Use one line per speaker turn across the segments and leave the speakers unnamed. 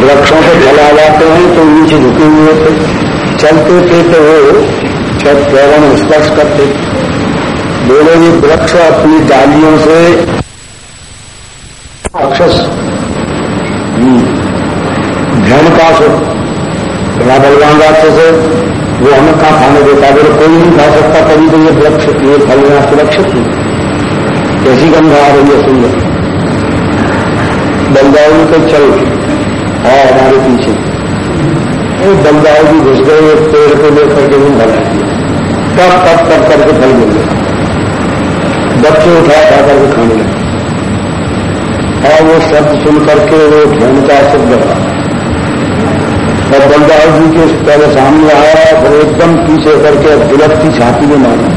वृक्षों से फल आ जाते हैं तो नीचे झुके हुए थे चलते थे तो वो छत पैरों में स्पर्श करते। बोले, ये वृक्ष अपनी डालियों से अक्षस धन का बड़ा बलवान राक्षस है, वो हमें कहा खाने देता बोले, कोई नहीं खा सकता कभी तो ये वृक्ष, ये फल यहाँ सुरक्षित नहीं कैसी गंगा आ रही है सुंदर। बलदाऊ तो चल और हमारे पीछे। वो बलदाऊ भी घुस गए पेड़ को लेकर के वो भर तब तब तब करके फल मिल गया। बच्चे उठा उठा करके खाने लगे। और वो शब्द सुन करके वो ध्यान का शब्द रहा और बलदाऊ जी के पहले सामने आया फिर एकदम पीछे करके दुलकती छाती में मारा।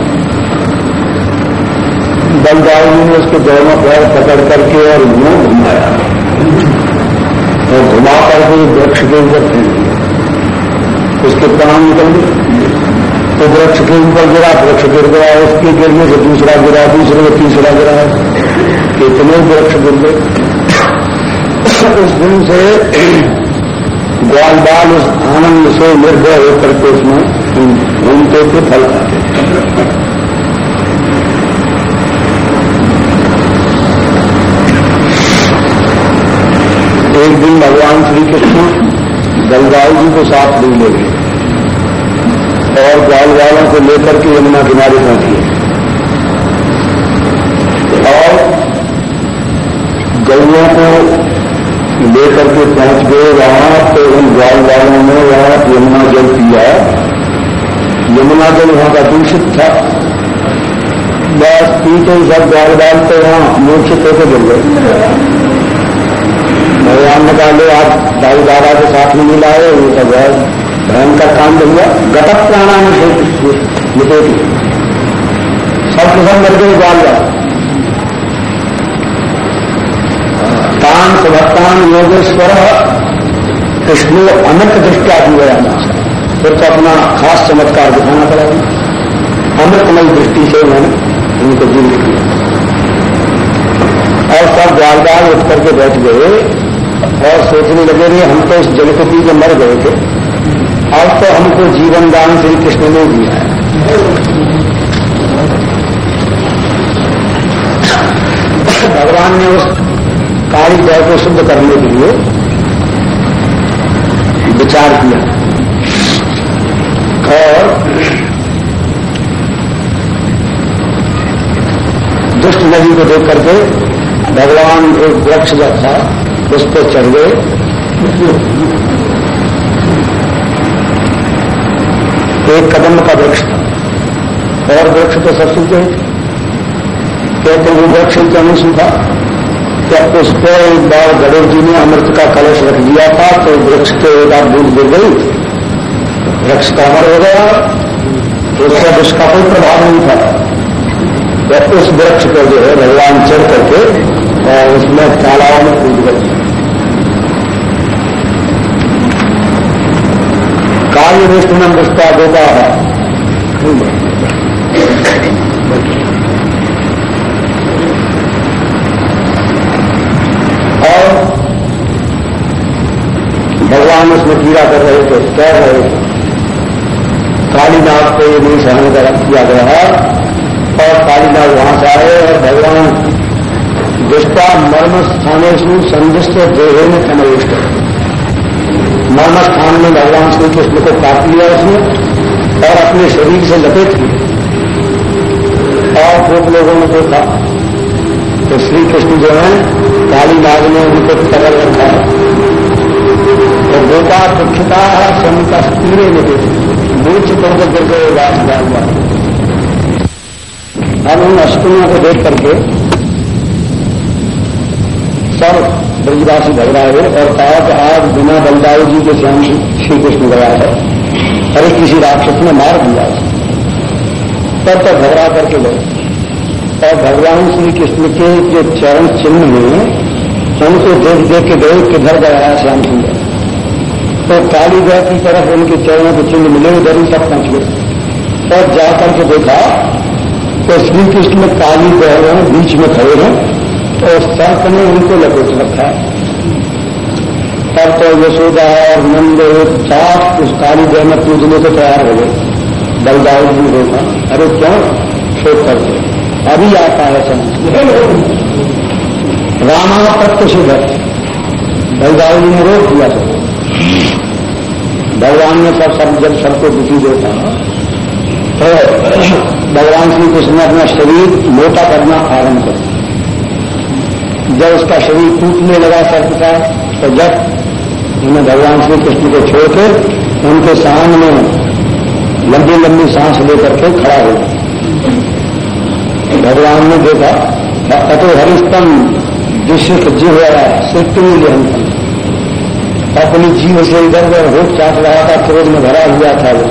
बलदाऊ जी ने उसके दोनों पैर पकड़ करके और मुँह घुमाया। और घुमा करके वृक्ष के ऊपर फेंक दिया। उसके प्राण निकल गए। तो वृक्ष के ऊपर गिरा, वृक्ष गिर गया, उसके गिरने से दूसरा गिरा, दूसरे को तीसरा गिरा। कितने वृक्ष गिर गए। उस दिन से ग्वाल बाल उस आनंद से निर्भय होकर के उसमें घूमते थे, फल खाते एक दिन भगवान श्री कृष्ण गलगाव जी को साथ दिन ले गए और वालों को लेकर के यमुना किनारे पहुँचे। और गलियों को लेकर के पहुँच गए। वहाँ तो उन वालों ने वहाँ यमुना जल पिया। यमुना जल वहाँ का दूषित था। बस पीते सब ग्वाल बाल तो वहाँ मूर्छित होकर जल गए? भगवान ने कहा आप दाऊ दादा के साथ में मिलाए ये सब है भयंकर काम गया। गटक प्राणाम निपेटी सब सब मर गए बाल जाओ तान सुभक्तान योगेश्वर कृष्ण अनंत दृष्टिया दिव्याना फिर तो अपना खास चमत्कार दिखाना पड़ेगा। अमृतमय दृष्टि से उन्होंने उनको जीवित किया। और सब बाल उठ करके बैठ गए और सोचने लगे नहीं हम तो इस जल को मर गए थे। अब तो हमको जीवन दान श्री कृष्ण ने दिया है। भगवान ने उस काली जय को शुद्ध करने के लिए विचार किया। और दुष्ट नदी को देख करके भगवान एक वृक्ष जब था। उस पर चढ़ गए। एक कदम का वृक्ष था। और वृक्ष तो सब सूखे कहते वो वृक्ष तो नहीं सूखा। क्या उस पर एक बार गणेश जी ने अमृत का कलश रख दिया था तो वृक्ष के एक बार बूंद गिर गई। वृक्ष का अमर हो गया। तो उसका उसका कोई प्रभाव नहीं था। तो उस वृक्ष को जो है, भगवान चढ़ करके, और उसमें तालाब में कूद गए। काव्य विष्णुनम दृष्टा देता है। और भगवान उसमें कीड़ा कर रहे थे कह रहे थे। कालीनाथ को ये नहीं सहन किया गया है। और कालीनाथ वहाँ से आए और भगवान दृष्टा मर्म स्थानेश संदिष्ट देहे में कमलिष्ट मर्म स्थान में भगवान श्री कृष्ण को काट लिया उसने और अपने शरीर से लपेट लिया और खूब लोगों ने देखा तो श्री कृष्ण जो है काली ने उनको पकड़ रखा है। तो गोपा दुखता है स्वयं का पूरे में मूर्छ होकर करके वास डाल हुआ। हम उन अष्टमियों को देख करके सब ब्रजवासी घबराए और कहा कि आज बिना बलदाऊ जी के श्याम श्री कृष्ण गया है। अरे किसी राक्षस ने मार दिया तब तक घबरा करके गए। और भगवान श्री कृष्ण के जो चरण चिन्ह में उनको देख देख के गए किधर गया है श्याम सुंदर तो कालीगढ़ की तरफ़ उनके चरणों के चिन्ह मिले, उधर ही तक पहुँच गए। और जाकर के देखा तो श्री कृष्ण काली गहरों बीच में खड़े हैं। और सर्प ने उनको लपेट रखा तब तो यशोदा और नंद साफ़ उस काली देह में पूजने को तैयार हो गए। बलदाऊ जी देखा। अरे क्यों? शोक करते अभी आता है समय रामा प्रत्यशुभ बलदाऊ जी ने रोक दिया सब भगवान ने सब सब जब सबको दुखी देता तो भगवान श्री कृष्ण ने अपना शरीर मोटा करना आरंभ कर जब उसका शरीर टूटने लगा सर्प का तो जब उन्होंने भगवान श्री कृष्ण को छोड़कर उनके सामने लंबी लंबी सांस लेकर के खड़ा हो भगवान ने देखा, अतो हरिस्तम दृश्य जीव सिर्फ़ अपनी जीव से इधर उधर होट चाट रहा था, क्रोध में भरा हुआ था वो।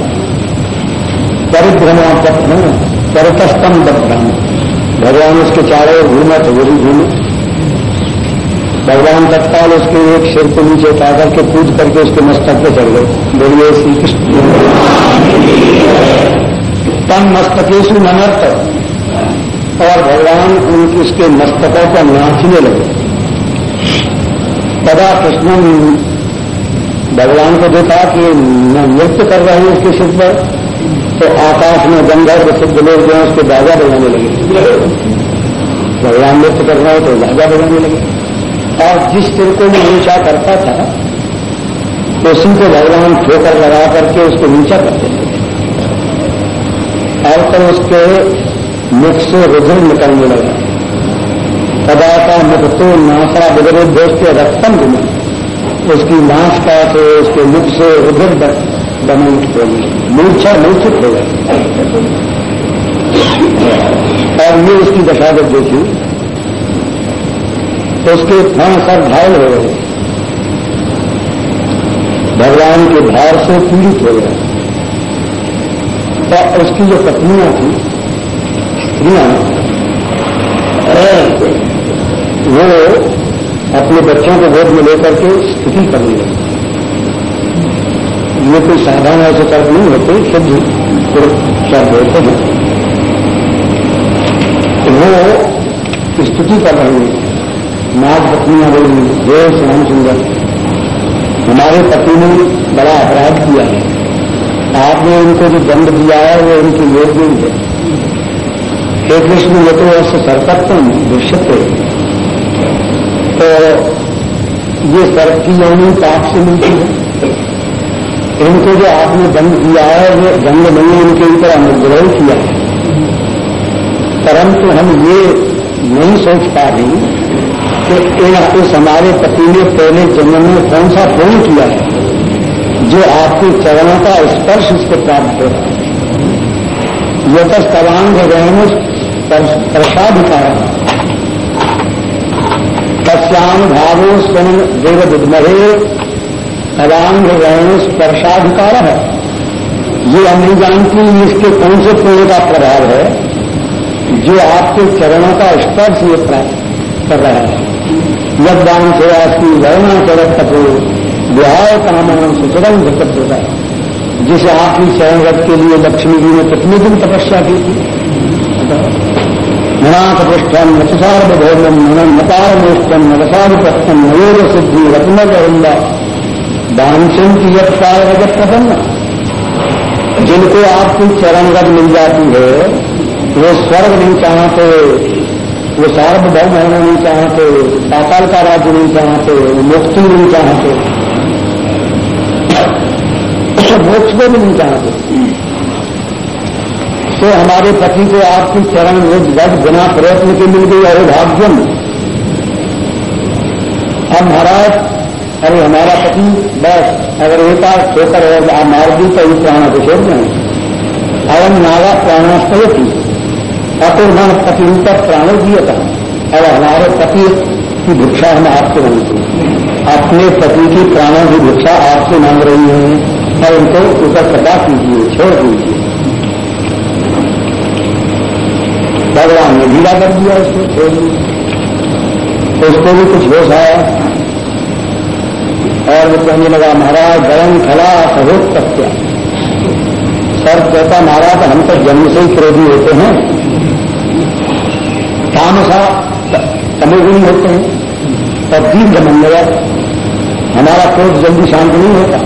परिभ्रम परितस्तम बदभ्रम भगवान उसके चारों ओर घूमा तो वो भी घूमे। भगवान तत्काल उसके एक सिर को नीचे उठा करके कूद करके उसके मस्तक पे चढ़ गए। बोलिए, श्री कृष्ण। तम मस्तकेशु नमर्त। और भगवान उनके उसके मस्तकों पर नाचने लगे। तदा कृष्ण भगवान को देखा कि नृत्य कर रहे हैं उसके सिर पर तो आकाश में गंधर्व सिद्ध लोग जो है उसके बाजा बजाने लगे। भगवान नृत्य कर रहा है तो बाजा बजाने लगे। और जिस सिर को मैं नीचा करता था, उसी को भगवान ठोकर लगा करके उसको नीचा करते थे। और तो उसके मुख से रुद्र निकलने लगा। सदा का मुख तो नासा बिगड़े दोस्त रक्तम घुमा उसकी नाश का तो उसके मुख से उधर दमन हो। गई मूर्छा मूर्छित हो गई और ये उसकी दशा जब देखी। तो उसके प्राण सब घायल हो गए। भगवान के भार से पीड़ित हो गए। और उसकी जो पत्नियाँ थी स्त्रियाँ वो अपने बच्चों को गोद में लेकर के स्तुति करने लगे ये कोई साधारण ऐसे कर्म नहीं होते शुद्ध शब्द होते हैं। तो वो स्थिति कर रहे हैं। नाग पत्नियाँ बोली हे श्याम सुंदर। हमारे पति ने बड़ा अपराध किया है। आपने उनको जो दंड दिया है, वो उनके योग्य ही है। हे कृष्ण, ये तो ऐसे सरकत्व दृश्यते तो ये सर्प की योनि पाप से मिलती है। इनको जो आपने दंड दिया है, वो दंड नहीं इनके ऊपर अनुग्रह किया है। परंतु हम ये नहीं सोच पा रही कि इन इस हमारे पति ने पहले जन्म में कौन सा पुण्य किया है, जो आपके चरणों का स्पर्श इसको प्राप्त हो रहा है। यथ स्तवांग रहने प्रसाद तस्याम भावो स्वयं देव विद्महे तदांग वर्ण स्पर्शाधिकार है ये हम नहीं जानती इसके कौन से पुण्य का प्रभाव है? जो आपके चरणों का स्पर्श ये कर रहा है। यदान से आपकी वर्णा चरत तपो विहाय कामन सुचरम झकत होता है जिसे आपकी चरणगत के लिए लक्ष्मी जी ने कितने दिन तपस्या की थी? मनाथपृष्ठम नचसार्वभौमम मनम नकारमोष्टम नवसाधिपत्यम नयोग सिद्धि रत्नगरुंद बांछंती यत्कार रजत प्रसन्न जिनको आपकी चरणगत मिल जाती है वो स्वर्ग नहीं चाहते वो सार्वभौम होना नहीं चाहते पाताल का राज्य नहीं चाहते वो मुक्ति नहीं चाहते मोक्ष को भी नहीं चाहते तो। हमारे पति को आपकी चरण रोज गज बिना प्रयत्न के मिल गई, अरे भाग्यम। अब महाराज, अरे हमारा पति, बस, अगर एक बार ठोकर आप मार दी तो प्राणा को छोड़ दें अवम नागा प्राणास्तव थी अतुर्मन पति तक प्राणों दिए था और हमारे पति की भिक्षा हम आपसे मांगते हैं अपने पति की प्राणों की भिक्षा आपसे मांग रही है। और उनको ऊपर कटा कीजिए, छोड़ दीजिए। भगवान ने ढीला कर दिया उसको, छोड़ दिया तो उसको भी कुछ होश आया। और वो कहने लगा, महाराज गरम खला सहोत सत्या सर कहता महाराज, हम तो जन्म से ही क्रोधी होते हैं। तामसा तमोगुणी होते हैं। और दीर्घ मंगल हमारा क्रोध जल्दी शांत नहीं होता।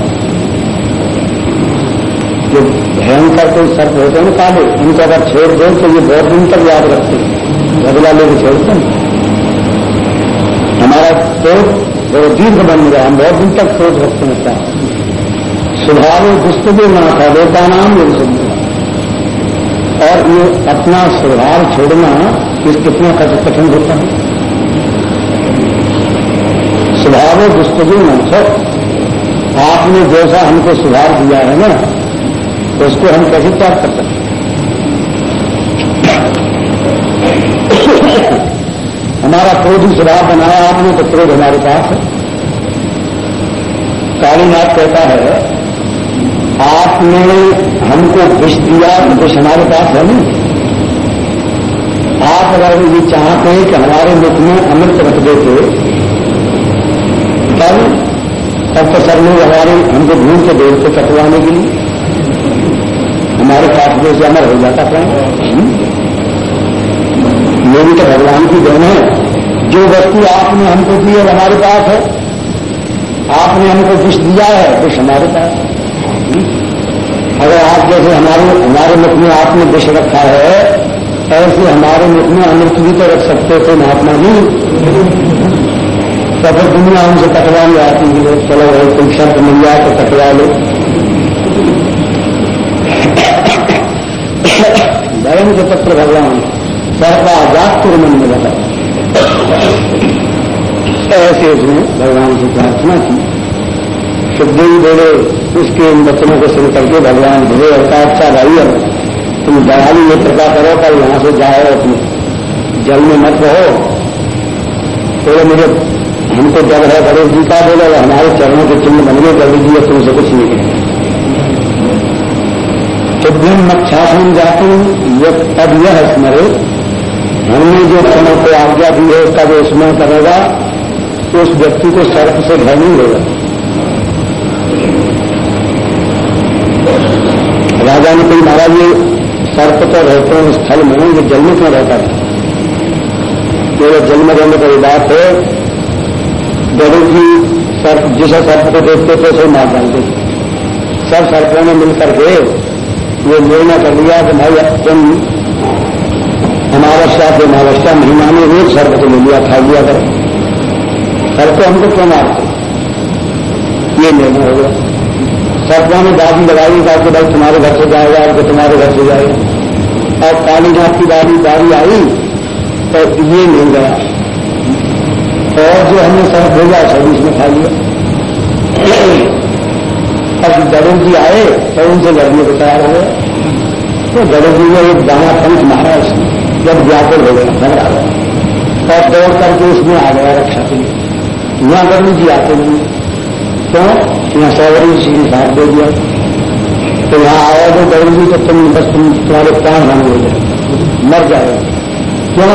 जो भयंकर कोई सर्प होते हैं काले, उनको अगर छेड़ दो तो ये बहुत दिन तक याद रखते हैं। बदला लेके छोड़ते हैं। हमारा क्रोध वो दीर्घ बन गया। हम बहुत दिन तक क्रोध रखते हैं। क्या स्वभाव दुष्ट भी ना था देवता नाम ये सुनता और ये अपना स्वभाव छोड़ना इस कितना कठिन होता है। स्वभाव दुष्टजू न आपने जैसा हमको सुधार दिया है ना तो उसको हम कैसे त्याग कर सकते हमारा क्रोध स्वभाव बनाया आपने तो क्रोध हमारे पास है। कालीनाथ कहता है, आपने हमको विष दिया तो विष हमारे पास है नहीं। आप अगर ये चाहते हैं कि हमारे मुख में अमृत रख देते, तब तब तो सर लोग हमारे, हमको ढूंढ के देखते कटवाने के लिए। हमारे पास में से अमर हो जाता क्या? मेरी तो भगवान की देन है। जो वस्तु आपने हमको दी है, हमारे पास है। आपने हमको विष दिया है विष हमारे पास है। अगर आप जैसे हमारे हमारे मुख में आपने विष रखा है, ऐसे हमारे मुख में अमृत भी तो रख सकते थे, महात्मा जी। तो फिर दुनिया हमसे कटवा ले आती है चलो भाई तुम शब्द मिल जाए तो कटवा लो। भयम के पत्र भगवान सर्वा जात मन में लगा। ऐसे उसने भगवान से प्रार्थना की। सुखदेव बोले, उसके इन बच्चों को सुन करके भगवान बोले का अच्छा भाई है। तुम दयालु ये कृपा करो, कल यहाँ से जाओ अपने। जल में मत रहो। तो मुझे, हमको जब है गणेश जी का बोले हमारे चरणों के चिन्ह बन गए गणेश जी तुमसे कुछ नहीं कहेंगे तो दिन मच्छासन जाते ये तब यह स्मरे, हमने जो समय को आज्ञा दी है उसका जो स्मरण करेगा, उस व्यक्ति को सर्प से घर नहीं होगा। राजा ने कही, महाराज, ये सर्प तो रहते हैं स्थल में ये जल में क्यों रहता है? केवल जल में रहने की बात है, गरुड़ जी सर्प, जिस सर्प को देखते थे उसे मार डालते सब सर्पों ने मिलकर के ये निर्णय कर लिया कि भाई तुम अमावस्या के अमावस्या महीना में एक सर्प को ले लिया, खा लिया कर। सर्प हमको क्यों मारते? ये निर्णय हो गया। सर्पों में दादी लगाई ताकि भाई तुम्हारे घर से जाएगा तो तुम्हारे घर से जाएगा और कालीनाथ की दादी बारी आई तो ये मिल गया। और जो हमने सब भेजा सभी उसने खा लिया। अब गरुड़ जी आए तो उनसे लड़ने को तैयार हो गया तो गरुड़ जी ने एक दाना पंच मारा उसने, जब व्याकुल हो गया, घर आ गया। और दौड़ करके उसमें आ गया रक्षा के लिए। यहाँ गरुड़ जी आते नहीं। सौवरी जी ने साथ दे दिया तो यहाँ आया तो करूँगी तो तुम बस तुम तुम्हारे प्राण हानि हो जाए मर जाए क्यों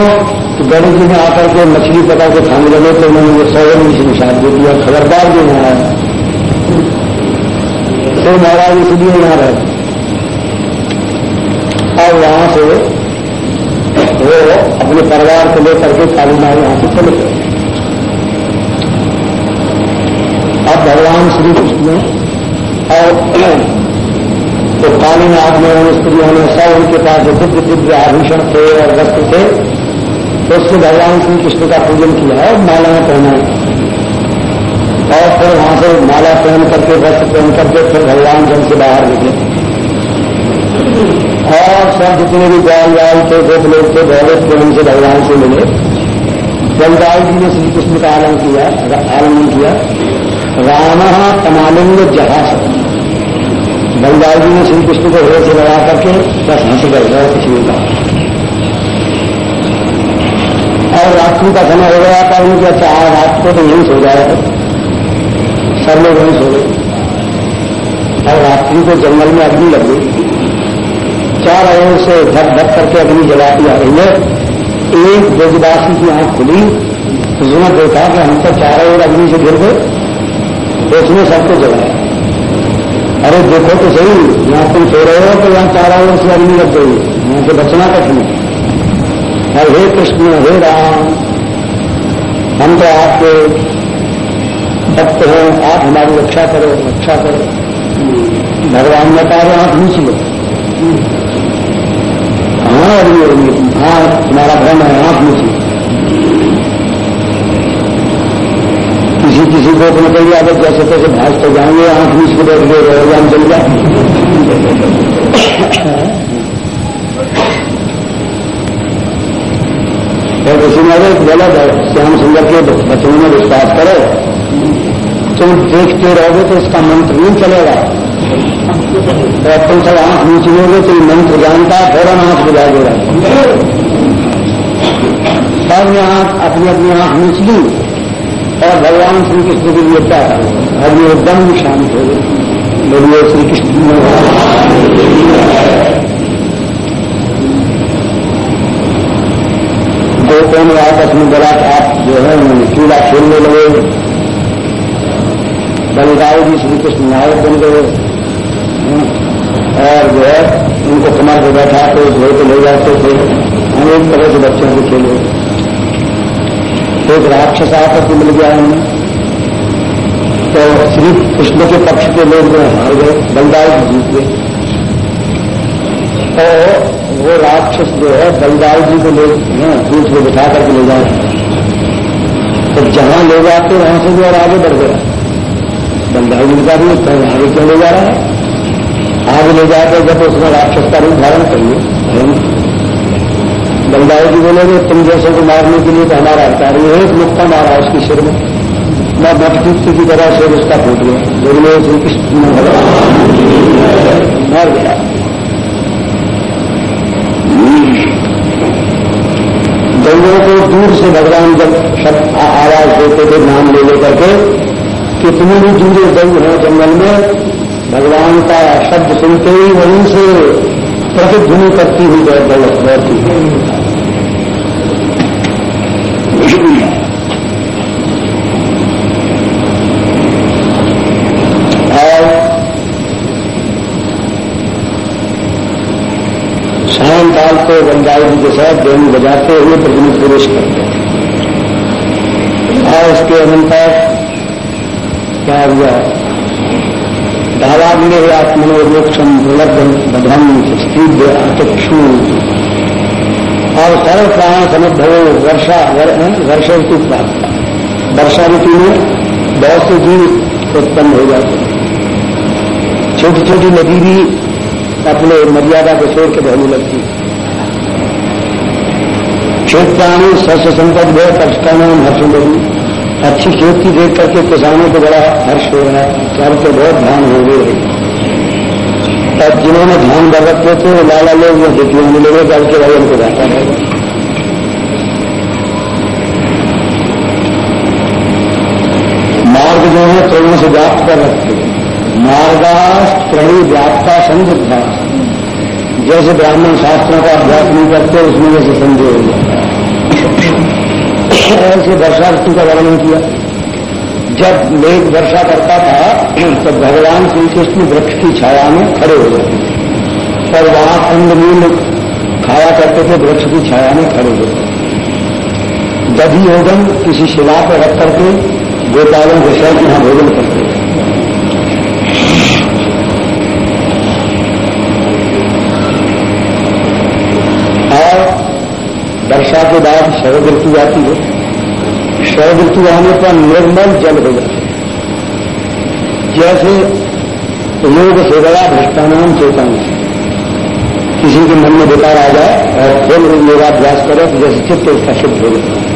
तो गणेश जी ने आकर के मछली पका के खाने लगे तो उन्होंने वो सौवरी जी ने साथ दे दिया खबरदार जो यहाँ आया तो महाराज इसलिए यहाँ रहे और वहाँ से वो अपने परिवार को लेकर के कालीनाथ यहाँ से चले गए। अब भगवान श्री कृष्ण और तो कालीनाथ में उन स्त्रियों ने सब उनके पास दिव्य दिव्य आभूषण थे और वस्त्र थे तो उससे भगवान श्री कृष्ण का पूजन किया और मालाएँ पहनाई। और फिर वहाँ से माला पहन करके वस्त्र पहन करके फिर भगवान जल से बाहर निकले। और सब जितने भी ग्वाल वाल थे गोप लोग थे दौलत थे उनसे भगवान से मिले। जलदाय जी ने श्री कृष्ण का आलम किया आलमन किया। राम कमालिंग जहाज़ बलदाल जी ने श्री कृष्ण को हृदय से लगा करके बस हंस गए कुछ नहीं कहा। और रात्रि का समय हो गया था उनके अच्छा रात को तो यही सो जाए सब लोग यही सो गए। और रात्रि को जंगल में अग्नि लग गई। चार ओर से धक धक करके अग्नि जलाती आ रही है। एक ब्रजवासी की आँख खुली। उसने देखा कि हम तो चारों ओर अग्नि से गिर गए। उसने सबको जगाया अरे, देखो तो सही, यहाँ तुम सो रहे हो तो यहाँ चारा ओर से अग्नि लग गई यहाँ से बचना कठिन है? हे कृष्ण, हे राम, हम तो आपके भक्त हैं, आप हमारी रक्षा करो रक्षा करो। भगवान ने कहा आप नीच लो। हाँ हाँ तुम्हारा भ्रम है, आप नीच लो। किसी किसी को अपने कही आदत जैसे तैसे भाग तो जाएँगे, आँख नीच के बैठ गए भगवान चल जाए और किसी ने गलत है, श्याम सुंदर के बचनों में विश्वास करो। तुम देखते रहोगे तो इसका मंत्र नहीं चलेगा। और तुम सब आँख नीचलोगे तो मंत्र जानता है, फ़ौरन आँख बुझा देगा। सबने आँख अपनी अपनी आँख नीचली और भगवान श्री कृष्ण के लिए क्या अब ये एकदम शांत हो गए। बोलिए श्री कृष्ण दो कौन आपस में बोला आप जो है कीड़ा खेलने लगे बलिदाऊ जी श्री कृष्ण नायक बन गए। और जो है, उनको कमर को बैठा के धो के ले जाते थे। अनेक तरह से बच्चों को खेले। एक राक्षस आकर के मिल गया उन्हें तो श्री कृष्ण के पक्ष के लोग जो हार गए बलदाऊ जी जीत गए। तो वो राक्षस जो है बलदाऊ जी को लोग पीठ को बिठा करके ले जाए। तो जहाँ ले जाते वहाँ से भी और आगे बढ़ गया बंधाई मिलता भी तो आगे क्यों ले जा रहा है? आगे ले जाकर जब उसमें राक्षस का रूप धारण करिए बलदाऊ जी बोलेगे तुम जैसे को मारने के लिए तो हमारा कार्य एक मुक्का मारा उसके सिर में। मैं मटकीर्ति की तरह से उसका फूट गया। बोले, मर गया। गंगों को दूर से भगवान जब शब्द आवाज़ देते थे, नाम ले लेकर के कितनी भी दूरे गई है जंगल में, भगवान का शब्द सुनते ही वहीं से प्रतिध्वनि करती हुई दौड़ती है और सायंकाल को गंगाई जी के साथ दोनों बजाते हुए प्रतिनिधि प्रवेश करते और उसके अनंतर क्या हुआ धावाग्नि आत्मनोक्षम दुर्लभम बधम स्त्रीभ्य चक्षु और सर्व प्राण समुद्भव वर्षा वर्षा ऋतु प्राप्त वर्षा ऋतु में बहुत से जीव उत्पन्न हो जाते हैं। छोटी छोटी नदी भी अपने मर्यादा को छोड़ के बहने लगती खेत प्राणी, सस्य संकट गए कष्टा नाम हर्ष लगी अच्छी खेती देख करके किसानों को बड़ा हर्ष हो रहा है। चार तो बहुत ध्यान हो गए। और जिन्होंने ध्यान बढ़ रखे थे, वो लाला लोग वो खेतियों में लगे जल के भाई उनको जाता है। मार्ग जो है प्रेरणा से व्याप्त कर रखते मार्गा प्रणि व्याप्ता संदिग्धा जैसे ब्राह्मण शास्त्रों का अभ्यास नहीं करते उसमें जैसे संदेह हो जाता ऐसे वर्षा ऋतु का वर्णन किया। जब मेघ वर्षा करता था तो भगवान श्री कृष्ण वृक्ष की छाया में खड़े हो जाते थे और वहाँ कंदमूल खाया करते थे, वृक्ष की छाया में खड़े हो जाते दधी भोजन किसी शिला पर रख करके गोपालों के यहाँ भोजन करते थे और वर्षा के बाद शरद ऋतु आती है। शरद ऋतु आने पर निर्मल जल हो जाता है। जैसे योग से बड़ा भ्रष्टानाम चेतन किसी के मन में विकार आ जाए और फिर योगाभ्यास करे तो जैसे चित्त उसका शुद्ध हो जाता है।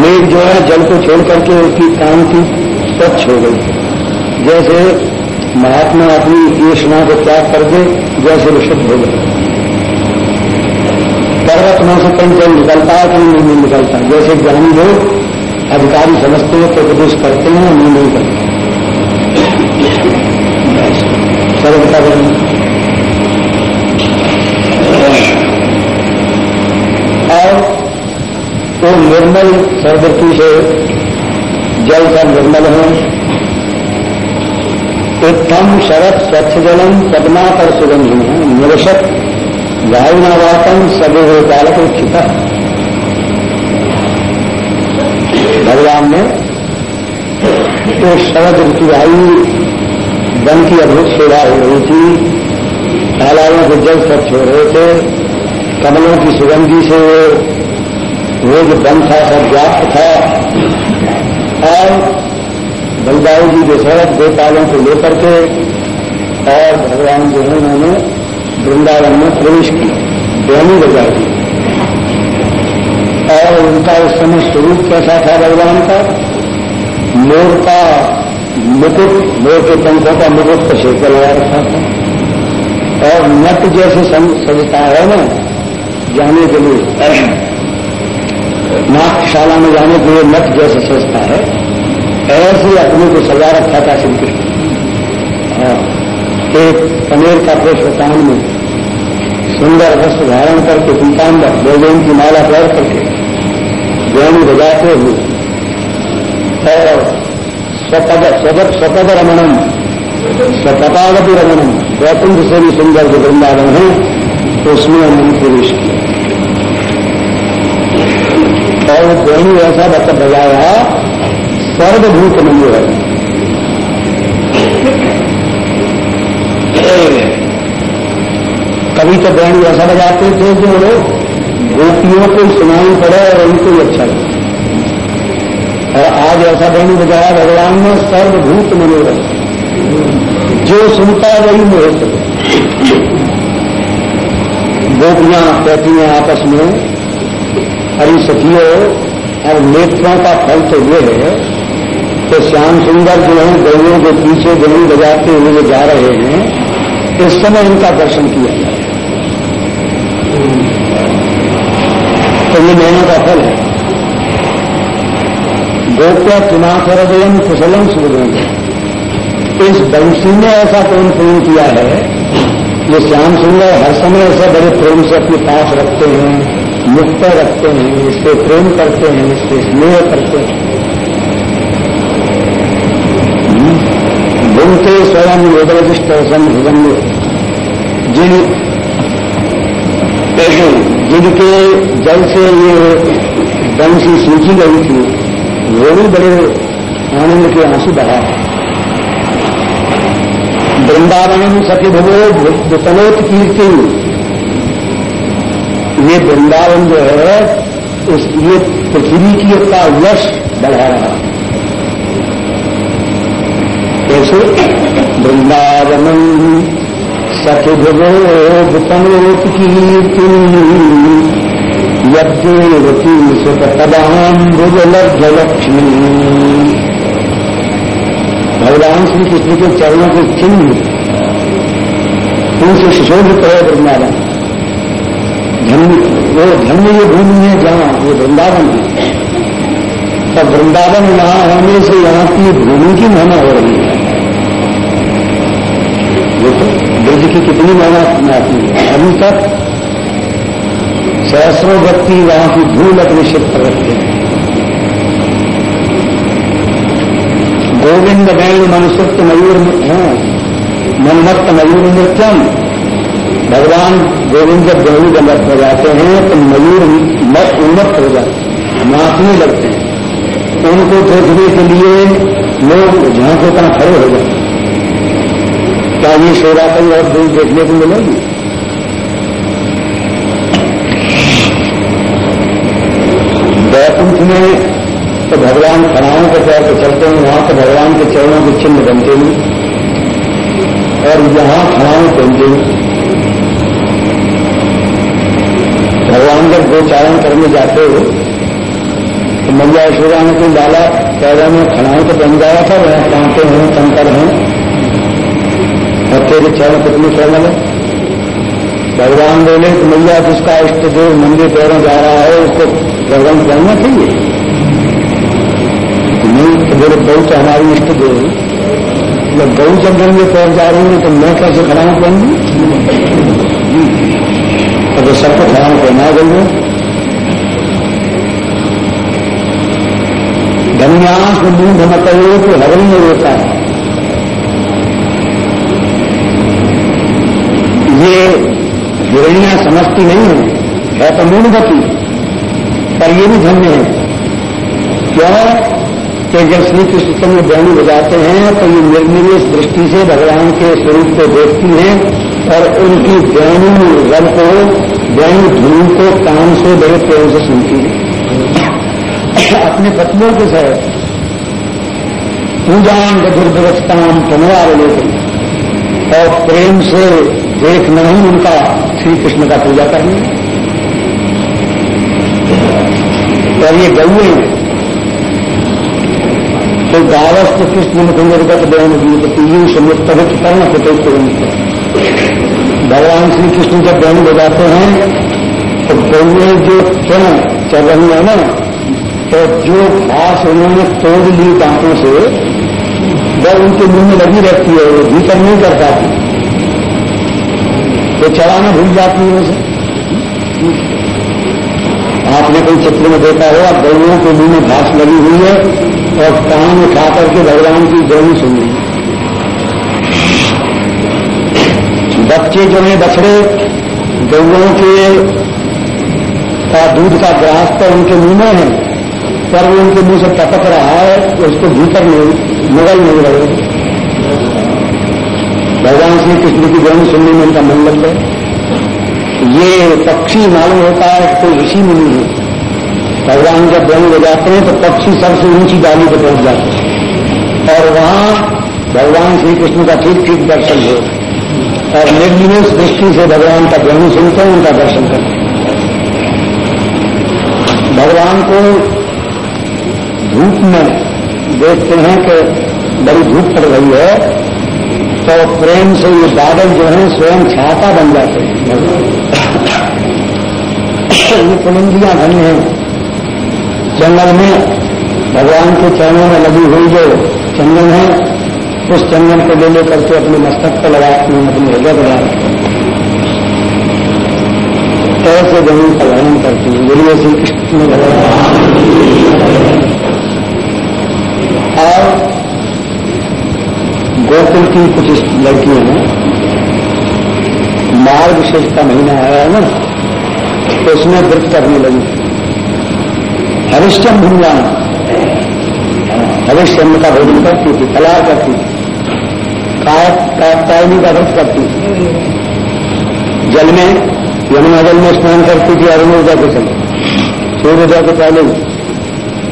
मेघ जो है, जल को छोड़ करके उसकी कांति स्वच्छ हो गई। जैसे महात्मा अपनी येषणा को त्याग करके जैसे विशुद्ध हो गए। पर्वत में से कहीं जल निकलता है कहीं नहीं निकलता। जैसे ज्ञानी लोग अधिकारी समझते हैं तो उपदेश करते हैं नहीं नहीं करते और वो निर्मल सर्वृत्ति से जल का निर्मल है। उत्तम शरत स्वच्छ जलम पदमा पर सुगंध है निरशक वायुनावातम सदैव कालक क्षिता भगवान ने तो शरद ऋतु आई वन की अद्भुत सेवा हो रही थी, तालाबों के जल स्वच्छ हो रहे थे, कमलों की सुगंधी से वो जो वन था, सब व्याप्त था। और बलदाऊ जी सड़क गोपालों को लेकर के और भगवान जो है उन्होंने वृंदावन में प्रवेश किया। दोनों बजा दी और उनका उस समय स्वरूप कैसा था भगवान का। मोर का मुकुट मोर के पंखों का मुकुट पर शेखर लगा रखा था। और नट जैसे सजता है ना जाने के लिए। नाट्यशाला में जाने के लिए नट जैसे सजता है। ऐसे अपने को सजा रखा था श्री हाँ, एक पनेर का पुष्पतान में सुंदर वस्त्र धारण करके पीताम्बर गोविंद की माला पैर करके। वेणु बजाते हुए और स्वपद रमणम। स्वपदावती रमणम। वैकुंठ से भी सुंदर जो वृंदावन है तो उसमें उन्होंने प्रवेश किया और वेणु ऐसा बता बजाया सर्वभूत मंदिर है। कभी तो बैंड ऐसा बजाते थे जो गोपियों को सुनाई पड़े और उनको ही अच्छा लगे और आज ऐसा बैंड बजाया भगवान ने सर्वभूत मनोरथ। जो सुनता है वही मोहित गोपियाँ कहती हैं आपस में हरी सखियों और नेत्रों का फल तो ये है कि श्याम सुंदर जो है गौरों के पीछे गली बजाते हुए जा रहे हैं। इस समय इनका दर्शन किया जाए। तो ये मेहनत का फल है गोप्य चुनाथरदयन कुशलम सुगदेंगे इस बंशी ने ऐसा प्रेम प्रेम किया है? ये श्याम सुंदर हर समय ऐसा बड़े प्रेम से अपने पास रखते हैं, मुक्त रखते हैं, इससे प्रेम करते हैं, इससे स्नेह करते हैं। भूमते स्वयं योगरजिष्ट संभुजन जिन जिनके जल से ये बंशी सूखी गई थी, वो भी बड़े आनंद के आँसू बहा। वृंदावन सखी भगो वितलोत कीर्ति। ये वृंदावन जो है, उस ये पृथ्वी की का यश बढ़ा रहा कैसे? वृंदावन सखिभुवोपतनोत कीर्ति। यज्ञवती सुतपदाम्बुजलब्ध लक्ष्मी। भगवान श्री कृष्ण के चरणों के चिन्ह उनसे सुशोभित है वृंदावन। धन्य, वो धन्य ये भूमि है जहाँ, वो वृंदावन है। तब वृंदावन यहाँ होने से यहाँ की भूमि की महिमा हो रही है। ब्रज की कितनी मेहनत आती है। अभी तक सहस्रों व्यक्ति वहाँ की धूल अपने शिव पर रखते हैं। गोविंद बैन मनुष्य मयूर है, मनमत्त मयूर नृत्यम भगवान गोविंद जब गहू गलत हो जाते हैं तो मयूर मत उन्मत्त हो जाते नाचने लगते हैं। उनको देखने के लिए लोग झांकों कहाँ खड़े हो जाते क्या ये शोरा कहीं और दूर देखने को मिलेगी बैकुंठ में तो भगवान खनाओं के पैर पर चलते हैं, वहाँ तो भगवान के चरणों के चिन्ह बनते हैं, और यहाँ खनाओं बनते हैं। भगवान जब गोचारण करने जाते हो तो मैया यशोदा ने कोई डाला पैदा में खनाओं को बन जाया था वह कांटे हैं, कंकर हैं और तेरे चरण कितने चरण है भगवान बोले तो मैया जिसका इष्ट देव मंदिर पैरों जा रहा है, उसको भगवान जानना चाहिए? नहीं तो बोले गौ तो हमारी इष्ट देव जब गौ जब गंगे पैर जा रही है तो मैं कैसे खड़ा हूँ कहूँगी तो वो सबको खड़ा पहना गई धन्यास मूंढ मत तो हवल में होता है। हिरणिया समझती नहीं है है तो मूलगति पर ये भी धन्य है। क्यों? कि जब श्री कृष्ण चंद्र वेणु बजाते हैं तो ये निर्निवेश दृष्टि से भगवान के स्वरूप को देखती हैं और उनकी वेणु रल को वेणु धूम को काम से बड़े प्रेम से सुनती है। अपने पत्नियों के सह पूजान गधुर्भवस्ताम पुनवार लेते और प्रेम से देखना ही उनका श्री कृष्ण का पूजा करना और ये गौए तो गावस्त कृष्ण मुखुंदरगत देवन दीपतीयु समुक्त कर्ण प्रत्येक भगवान श्री कृष्ण जब वेणु बजाते हैं तो गौए जो क्षण चल रही है ना तो जो घास उन्होंने तोड़ ली दांतों से जब उनके मुँह में लगी रहती है, वो भीतर नहीं कर पाती। वो चलाना भूल जाती है उसे। आपने कोई चित्र में देखा हो, आप गौरों के मुँह में घास लगी हुई है और कान उठा करके भगवान की ज़रूर सुनी बच्चे जो है बछड़े गौरों के का दूध का ग्रास तो उनके मुँह में है, पर वो उनके मुँह से टपक रहा है, उसको भीतर नहीं, मुगल नहीं रहे। भगवान श्री कृष्ण की जन्म सुनने में उनका मन लग गया। ये पक्षी मालूम होता है कोई ऋषि मुनि है। भगवान जब ध्वनि बजाते हैं तो पक्षी सबसे ऊँची डाली पर पहुँच जाते हैं। और वहाँ भगवान श्री कृष्ण का ठीक ठीक दर्शन हो। और निर्निवेश दृष्टि से भगवान का ध्वनि सुनते हैं, उनका दर्शन करते हैं। भगवान को धूप में देखते हैं कि बड़ी धूप पड़ रही है। तो प्रेम से ये बादल जो है स्वयं छाता बन जाते हैं। ये पुलिंदियाँ धनी है। जंगल में भगवान के चरणों में लगी हुई जो चंदन है, उस चंदन को ले लेकर के अपने मस्तक पर लगाती हैं अपने हृदय पर ऐसे ज़मीन का वर्णन करती है। गुरु श्री कृष्ण और गोकुल की कुछ लड़कियाँ हैं मार्ग विशेष का महीना आया है ना तो उसमें व्रत करने लगी। हरिश्चम भूमिया हरिश्चंद्र का भोजन करती थी कलार करती थी। का व्रत करती जल में यमुना जल में स्नान करती थी अरुणोदय के समय सूर्योदय के पहले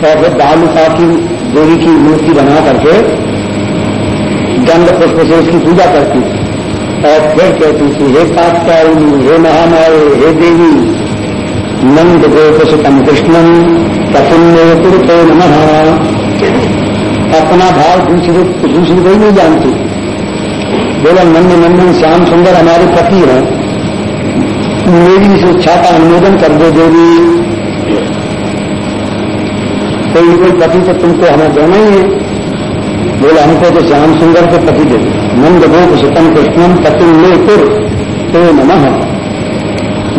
और फिर बालुका की देवी की मूर्ति बना करके दंड पुष्प से उसकी पूजा करती थी और फिर कहती थी हे कात्यायनी हे महामाए हे देवी, नंद गोपसुतम कृष्णम प्रफुल्ले कुरुते नम। अपना भाव दूसरे दूसरी कोई नहीं जानती। बोला, नंद नंदन, श्याम सुंदर हमारे पति हैं। मेरी इस इच्छा का अनुमोदन कर दो देवी। कोई कोई पति तो तुमको हमें देना ही है। बोला, हमको तो श्याम सुंदर के पति दे नंद गोप सुतम कृष्णम पति ले कुर तो नमः।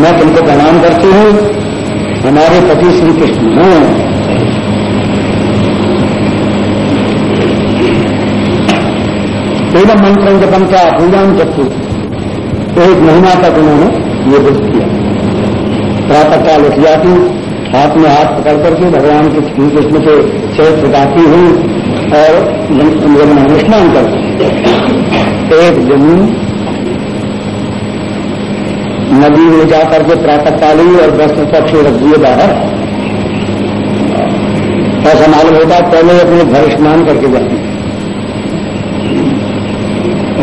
मैं तुमको प्रणाम करती हूँ। हमारे पति श्री कृष्ण हैं। एवं मंत्र जपन का पूजन चक्कू तो एक महीना तक उन्होंने ये व्रत किया। प्रातः काल उठ जाती, हाथ में हाथ पकड़ करके भगवान के श्री कृष्ण के चरित्र बताती हुई और यमुना स्नान करती एक दिन नदी में जाकर के प्रातः काली और वस्त्र पक्ष रख दिए बाहर ऐसा मालूम होता पहले अपने घर स्नान करके जाती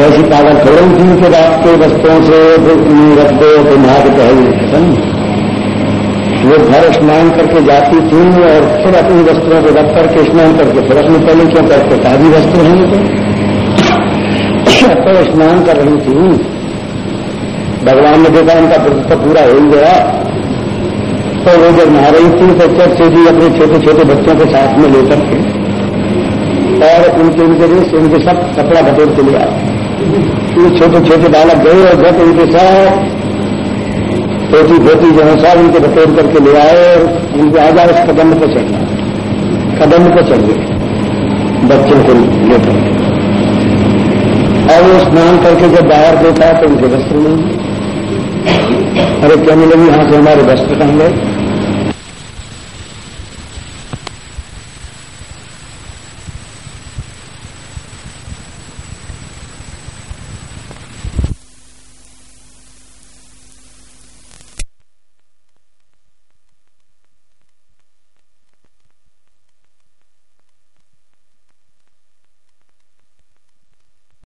ऐसी पागल थोड़ी थी कि रात के वस्त्रों से रख दो तो नहा के पहले वो घर स्नान करके जाती थी और फिर अपने वस्त्रों को रख करके स्नान करके फिर अपने पहले क्यों करते ताजी वस्त्र हैं तो स्नान कर रही थी। भगवान ने देखा उनका व्रत पूरा हो ही गया। तो वो जब नहा रही थी तो से जी अपने छोटे छोटे बच्चों के साथ में लेकर के और उनके उनके लिए, उनके सब कपड़ा बटोर के लिया ये छोटे छोटे बालक गए और घर उनके साथ छोटी छोटी जो है, सब उनको बटोर करके ले आए और उनके आज़ाद उस कदम पर चढ़ना कदम पर चढ़ गए। बच्चों को लेकर और वो स्नान करके जब बाहर देता है तो उनके वस्त्र नहीं अरे, कहने लगी, यहाँ से हमारे वस्त्र कहेंगे